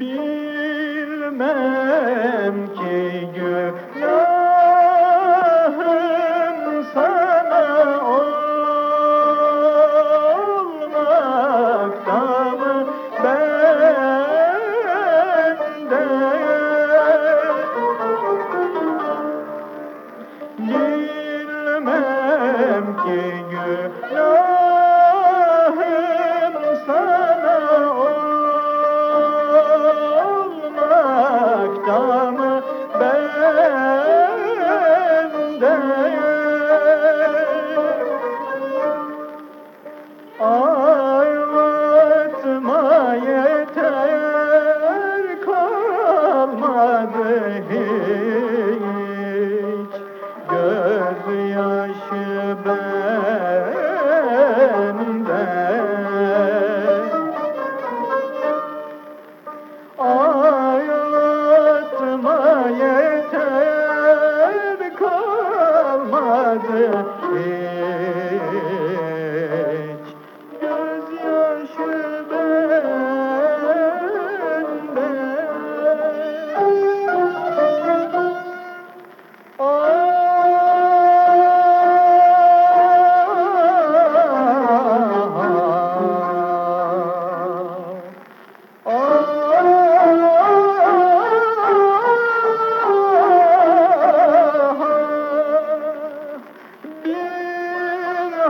Bilmem ki günahım sana olmakta mı bende? Bilmem ki günahım Ağlatma yeter kalmadı hiç. Gözyaşı bende. Ağlatma yeter kalmadı hiç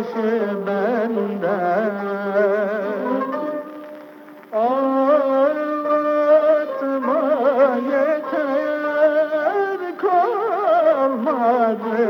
gözyaşı bende Ağlatma yeter kalmadı